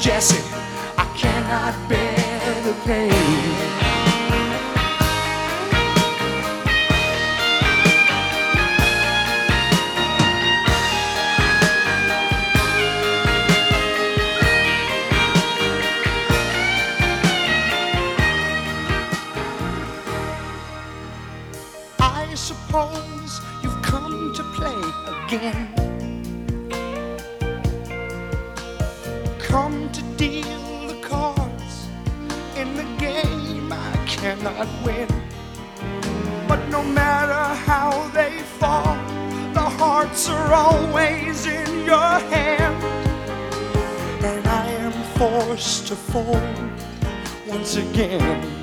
Jesse. I cannot bear the pain. I suppose you've come to play again. thoughts are always in your hand. And I am forced to fold once again.